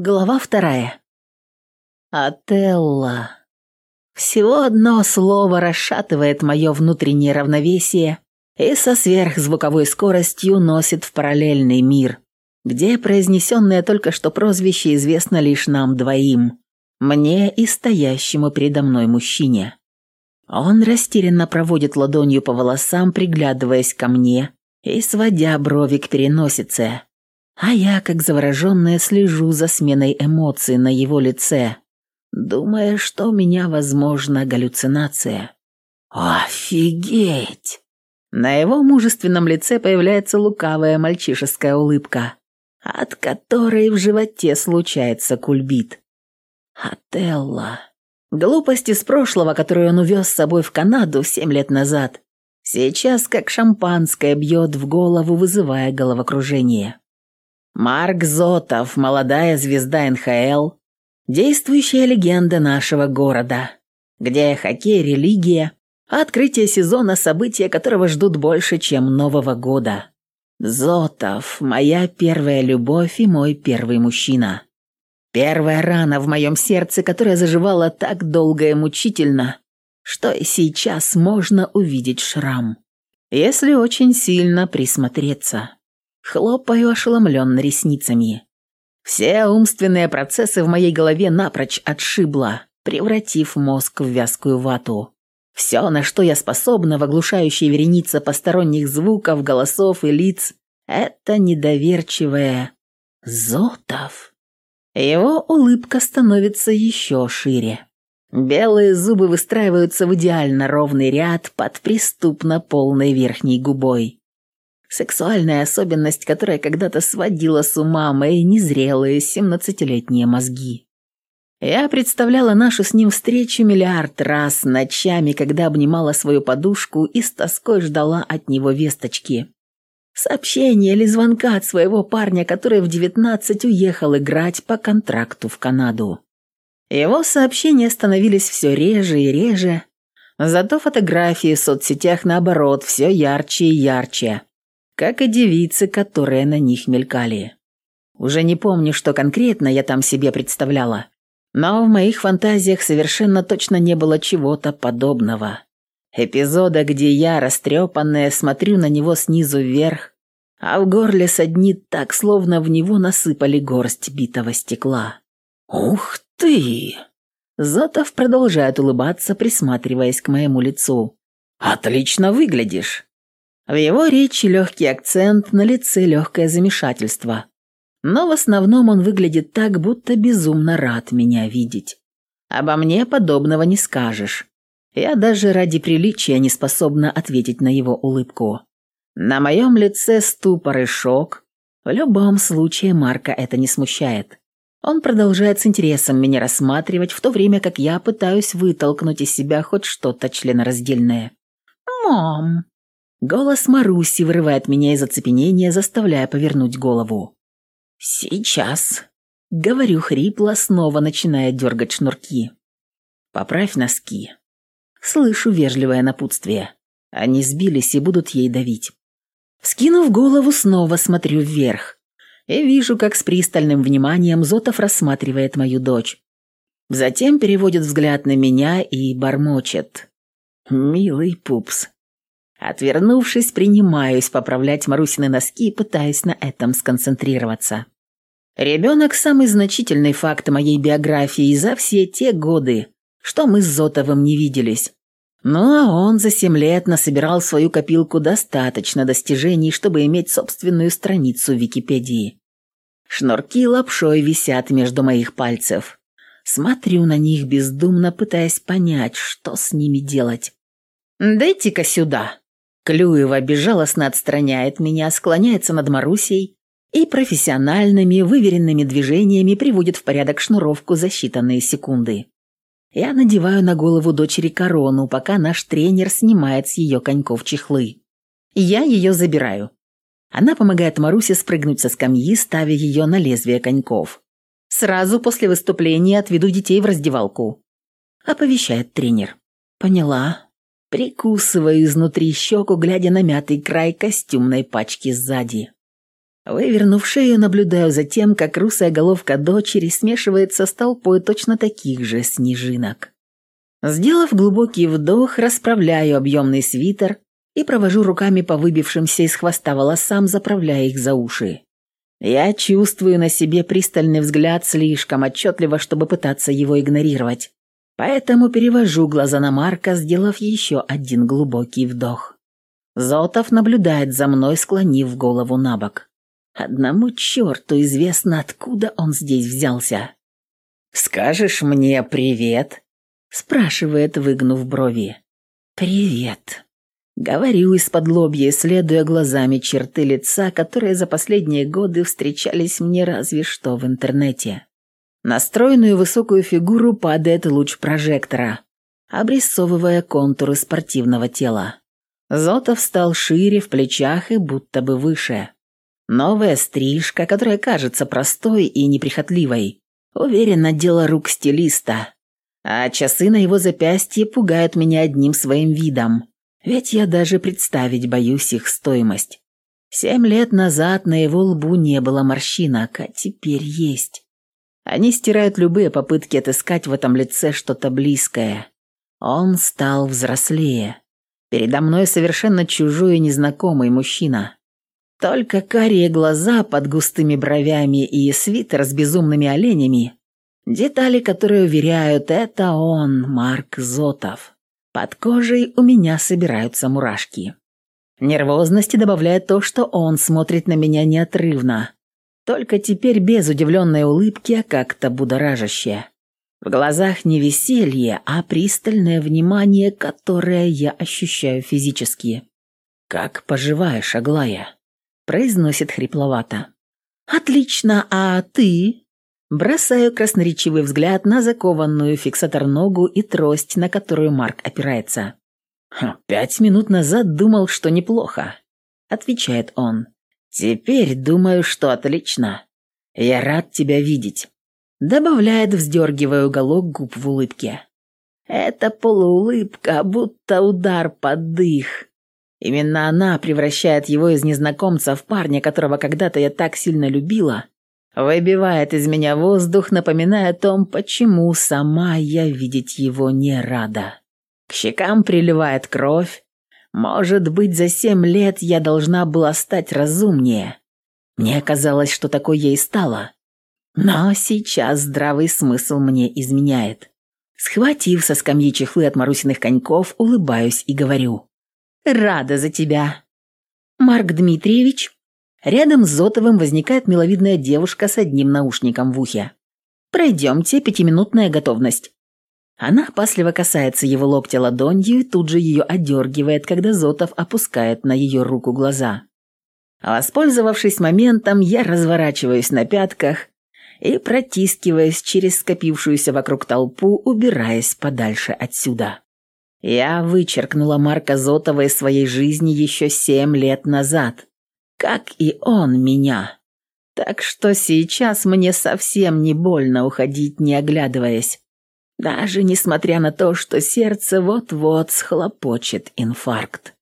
Глава вторая. Отелло. Всего одно слово расшатывает мое внутреннее равновесие и со сверхзвуковой скоростью носит в параллельный мир, где произнесенное только что прозвище известно лишь нам двоим, мне и стоящему передо мной мужчине. Он растерянно проводит ладонью по волосам, приглядываясь ко мне и сводя брови к переносице, а я, как завороженная, слежу за сменой эмоций на его лице, думая, что у меня, возможно, галлюцинация. Офигеть! На его мужественном лице появляется лукавая мальчишеская улыбка, от которой в животе случается кульбит. Отелло. Глупость из прошлого, которую он увез с собой в Канаду семь лет назад, сейчас как шампанское бьет в голову, вызывая головокружение. Марк Зотов, молодая звезда НХЛ, действующая легенда нашего города, где хоккей – религия, открытие сезона – события, которого ждут больше, чем Нового года. Зотов – моя первая любовь и мой первый мужчина. Первая рана в моем сердце, которая заживала так долго и мучительно, что и сейчас можно увидеть шрам, если очень сильно присмотреться. Хлопаю ошеломленно ресницами. Все умственные процессы в моей голове напрочь отшибло, превратив мозг в вязкую вату. Все, на что я способна в оглушающей веренице посторонних звуков, голосов и лиц, это недоверчивое «Зотов». Его улыбка становится еще шире. Белые зубы выстраиваются в идеально ровный ряд под преступно полной верхней губой. Сексуальная особенность, которая когда-то сводила с ума мои незрелые семнадцатилетние мозги. Я представляла нашу с ним встречу миллиард раз ночами, когда обнимала свою подушку и с тоской ждала от него весточки. Сообщение или звонка от своего парня, который в девятнадцать уехал играть по контракту в Канаду. Его сообщения становились все реже и реже, зато фотографии в соцсетях, наоборот, все ярче и ярче как и девицы, которые на них мелькали. Уже не помню, что конкретно я там себе представляла, но в моих фантазиях совершенно точно не было чего-то подобного. Эпизода, где я, растрепанная, смотрю на него снизу вверх, а в горле саднит так, словно в него насыпали горсть битого стекла. «Ух ты!» Зотов продолжает улыбаться, присматриваясь к моему лицу. «Отлично выглядишь!» В его речи легкий акцент, на лице легкое замешательство. Но в основном он выглядит так, будто безумно рад меня видеть. Обо мне подобного не скажешь. Я даже ради приличия не способна ответить на его улыбку. На моем лице ступор и шок. В любом случае Марка это не смущает. Он продолжает с интересом меня рассматривать, в то время как я пытаюсь вытолкнуть из себя хоть что-то членораздельное. «Мам!» Голос Маруси вырывает меня из оцепенения, заставляя повернуть голову. «Сейчас», — говорю хрипло, снова начиная дергать шнурки. «Поправь носки». Слышу вежливое напутствие. Они сбились и будут ей давить. Вскинув голову, снова смотрю вверх. И вижу, как с пристальным вниманием Зотов рассматривает мою дочь. Затем переводит взгляд на меня и бормочет. «Милый пупс, Отвернувшись, принимаюсь поправлять Марусины носки, пытаясь на этом сконцентрироваться. Ребенок – самый значительный факт моей биографии за все те годы, что мы с Зотовым не виделись. Ну а он за семь лет насобирал свою копилку достаточно достижений, чтобы иметь собственную страницу в Википедии. Шнурки лапшой висят между моих пальцев. Смотрю на них бездумно, пытаясь понять, что с ними делать. «Дайте-ка сюда», Клюева безжалостно отстраняет меня, склоняется над Марусей и профессиональными, выверенными движениями приводит в порядок шнуровку за считанные секунды. Я надеваю на голову дочери корону, пока наш тренер снимает с ее коньков чехлы. Я ее забираю. Она помогает Марусе спрыгнуть со скамьи, ставя ее на лезвие коньков. «Сразу после выступления отведу детей в раздевалку», – оповещает тренер. «Поняла», Прикусываю изнутри щеку, глядя на мятый край костюмной пачки сзади. Вывернув шею, наблюдаю за тем, как русая головка дочери смешивается с толпой точно таких же снежинок. Сделав глубокий вдох, расправляю объемный свитер и провожу руками по выбившимся из хвоста волосам, заправляя их за уши. Я чувствую на себе пристальный взгляд слишком отчетливо, чтобы пытаться его игнорировать. Поэтому перевожу глаза на Марка, сделав еще один глубокий вдох. Зотов наблюдает за мной, склонив голову на бок. Одному черту известно, откуда он здесь взялся. «Скажешь мне привет?» – спрашивает, выгнув брови. «Привет». Говорю из-под лобья, исследуя глазами черты лица, которые за последние годы встречались мне разве что в интернете. На стройную высокую фигуру падает луч прожектора, обрисовывая контуры спортивного тела. Зотов стал шире в плечах и будто бы выше. Новая стрижка, которая кажется простой и неприхотливой, уверенно дело рук стилиста. А часы на его запястье пугают меня одним своим видом. Ведь я даже представить боюсь их стоимость. Семь лет назад на его лбу не было морщинок, а теперь есть. Они стирают любые попытки отыскать в этом лице что-то близкое. Он стал взрослее. Передо мной совершенно чужой и незнакомый мужчина. Только карие глаза под густыми бровями и свитер с безумными оленями. Детали, которые уверяют, это он, Марк Зотов. Под кожей у меня собираются мурашки. Нервозности добавляет то, что он смотрит на меня неотрывно. Только теперь без удивленной улыбки, а как-то будоражащее. В глазах не веселье, а пристальное внимание, которое я ощущаю физически. «Как поживаешь, Аглая?» – произносит хрипловато. «Отлично, а ты?» Бросаю красноречивый взгляд на закованную фиксатор ногу и трость, на которую Марк опирается. «Пять минут назад думал, что неплохо», — отвечает он. «Теперь думаю, что отлично. Я рад тебя видеть», — добавляет, вздергивая уголок губ в улыбке. Это полуулыбка, будто удар под дых. Именно она превращает его из незнакомца в парня, которого когда-то я так сильно любила, Выбивает из меня воздух, напоминая о том, почему сама я видеть его не рада. К щекам приливает кровь. Может быть, за семь лет я должна была стать разумнее. Мне казалось, что такой я и стала. Но сейчас здравый смысл мне изменяет. Схватив со скамьи чехлы от Марусиных коньков, улыбаюсь и говорю. «Рада за тебя». «Марк Дмитриевич?» Рядом с Зотовым возникает миловидная девушка с одним наушником в ухе. «Пройдемте, пятиминутная готовность». Она опасливо касается его локтя ладонью и тут же ее одергивает, когда Зотов опускает на ее руку глаза. Воспользовавшись моментом, я разворачиваюсь на пятках и, протискиваясь через скопившуюся вокруг толпу, убираясь подальше отсюда. Я вычеркнула Марка Зотова из своей жизни еще семь лет назад, как и он меня. Так что сейчас мне совсем не больно уходить, не оглядываясь. Даже несмотря на то, что сердце вот-вот схлопочет инфаркт.